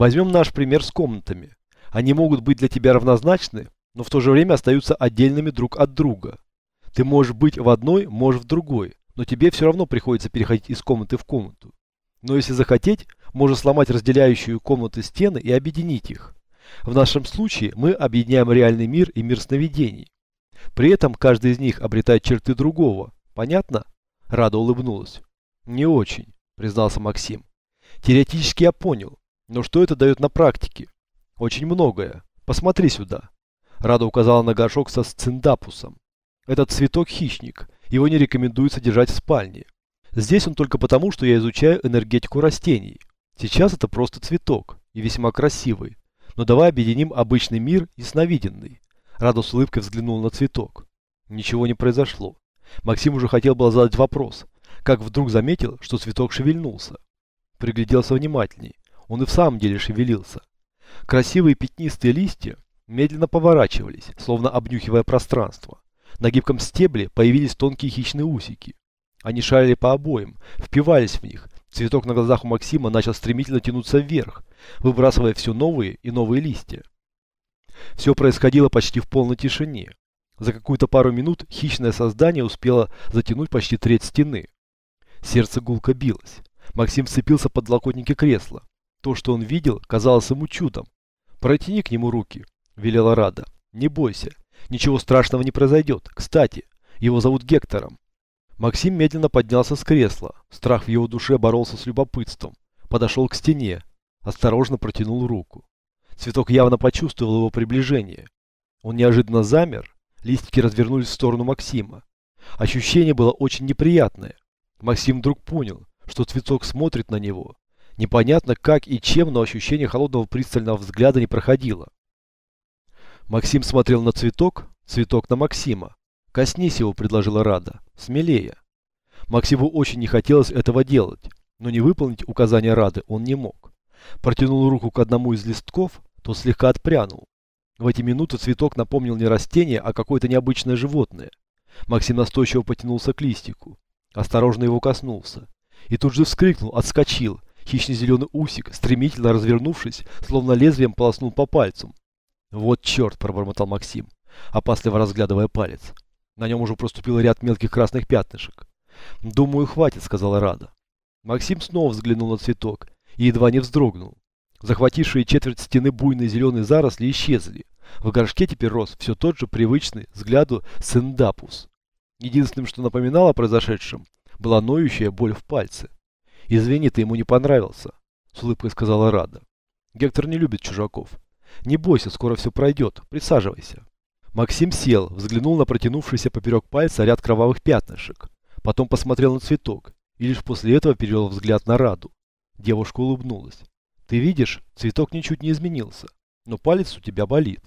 Возьмем наш пример с комнатами. Они могут быть для тебя равнозначны, но в то же время остаются отдельными друг от друга. Ты можешь быть в одной, можешь в другой, но тебе все равно приходится переходить из комнаты в комнату. Но если захотеть, можно сломать разделяющую комнаты стены и объединить их. В нашем случае мы объединяем реальный мир и мир сновидений. При этом каждый из них обретает черты другого. Понятно? Рада улыбнулась. Не очень, признался Максим. Теоретически я понял, но что это дает на практике? Очень многое. Посмотри сюда. Рада указала на горшок со сциндапусом. Этот цветок-хищник. Его не рекомендуется держать в спальне. Здесь он только потому, что я изучаю энергетику растений. Сейчас это просто цветок, и весьма красивый. Но давай объединим обычный мир и сновиденный. Рада с улыбкой взглянул на цветок. Ничего не произошло. Максим уже хотел было задать вопрос, как вдруг заметил, что цветок шевельнулся. Пригляделся внимательней. Он и в самом деле шевелился. Красивые пятнистые листья медленно поворачивались, словно обнюхивая пространство. На гибком стебле появились тонкие хищные усики. Они шарили по обоим, впивались в них. Цветок на глазах у Максима начал стремительно тянуться вверх, выбрасывая все новые и новые листья. Все происходило почти в полной тишине. За какую-то пару минут хищное создание успело затянуть почти треть стены. Сердце гулко билось. Максим вцепился под локотники кресла. То, что он видел, казалось ему чудом. «Протяни к нему руки», – велела Рада. «Не бойся. Ничего страшного не произойдет. Кстати, его зовут Гектором». Максим медленно поднялся с кресла. Страх в его душе боролся с любопытством. Подошел к стене. Осторожно протянул руку. Цветок явно почувствовал его приближение. Он неожиданно замер, листики развернулись в сторону Максима. Ощущение было очень неприятное. Максим вдруг понял, что цветок смотрит на него. Непонятно как и чем, но ощущение холодного пристального взгляда не проходило. Максим смотрел на цветок, цветок на Максима. «Коснись его», — предложила Рада. «Смелее». Максиму очень не хотелось этого делать, но не выполнить указания Рады он не мог. Протянул руку к одному из листков, то слегка отпрянул. В эти минуты цветок напомнил не растение, а какое-то необычное животное. Максим настойчиво потянулся к листику. Осторожно его коснулся. И тут же вскрикнул, отскочил. Хищный зеленый усик, стремительно развернувшись, словно лезвием полоснул по пальцам. «Вот черт!» – пробормотал Максим, опасливо разглядывая палец. На нем уже проступил ряд мелких красных пятнышек. «Думаю, хватит», – сказала Рада. Максим снова взглянул на цветок и едва не вздрогнул. Захватившие четверть стены буйные зеленые заросли исчезли. В горшке теперь рос все тот же привычный взгляду сендапус. Единственным, что напоминало о произошедшем, была ноющая боль в пальце. «Извини, ты ему не понравился», — с улыбкой сказала Рада. «Гектор не любит чужаков. Не бойся, скоро все пройдет. Присаживайся». Максим сел, взглянул на протянувшийся поперек пальца ряд кровавых пятнышек. Потом посмотрел на цветок и лишь после этого перевел взгляд на Раду. Девушка улыбнулась. Ты видишь, цветок ничуть не изменился, но палец у тебя болит.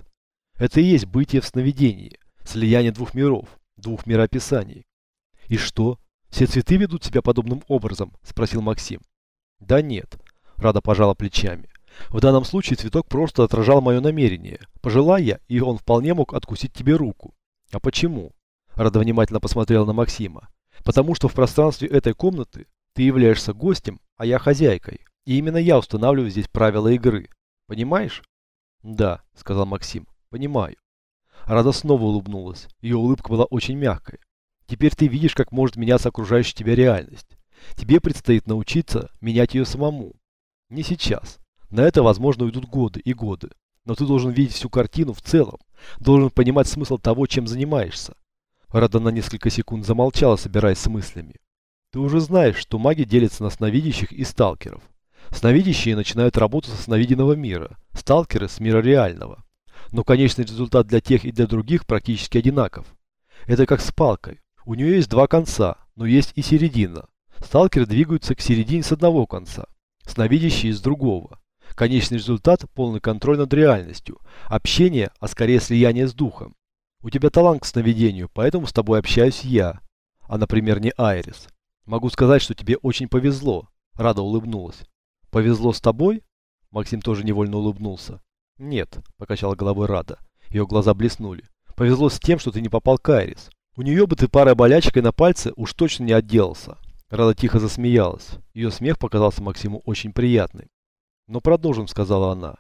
Это и есть бытие в сновидении, слияние двух миров, двух мироописаний. И что, все цветы ведут себя подобным образом? Спросил Максим. Да нет, Рада пожала плечами. В данном случае цветок просто отражал мое намерение. Пожелай я, и он вполне мог откусить тебе руку. А почему? Рада внимательно посмотрела на Максима. Потому что в пространстве этой комнаты ты являешься гостем, а я хозяйкой. И именно я устанавливаю здесь правила игры. Понимаешь? Да, сказал Максим. Понимаю. Рада снова улыбнулась. Ее улыбка была очень мягкой. Теперь ты видишь, как может меняться окружающая тебя реальность. Тебе предстоит научиться менять ее самому. Не сейчас. На это, возможно, уйдут годы и годы. Но ты должен видеть всю картину в целом. Должен понимать смысл того, чем занимаешься. Рада на несколько секунд замолчала, собираясь с мыслями. Ты уже знаешь, что маги делятся на сновидящих и сталкеров. Сновидящие начинают работу со сновиденного мира, сталкеры с мира реального. Но конечный результат для тех и для других практически одинаков. Это как с палкой. У нее есть два конца, но есть и середина. Сталкеры двигаются к середине с одного конца, сновидящие с другого. Конечный результат – полный контроль над реальностью, общение, а скорее слияние с духом. У тебя талант к сновидению, поэтому с тобой общаюсь я, а, например, не Айрис. Могу сказать, что тебе очень повезло. Рада улыбнулась. «Повезло с тобой?» Максим тоже невольно улыбнулся. «Нет», – покачала головой Рада. Ее глаза блеснули. «Повезло с тем, что ты не попал к Айрис. У нее бы ты парой болячкой на пальце уж точно не отделался». Рада тихо засмеялась. Ее смех показался Максиму очень приятным. Но продолжим, сказала она.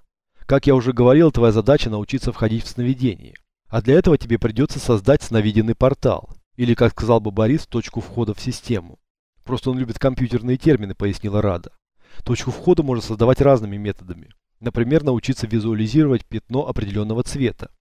Как я уже говорил, твоя задача научиться входить в сновидение. А для этого тебе придется создать сновиденный портал. Или, как сказал бы Борис, точку входа в систему. Просто он любит компьютерные термины, пояснила Рада. Точку входа можно создавать разными методами. Например, научиться визуализировать пятно определенного цвета.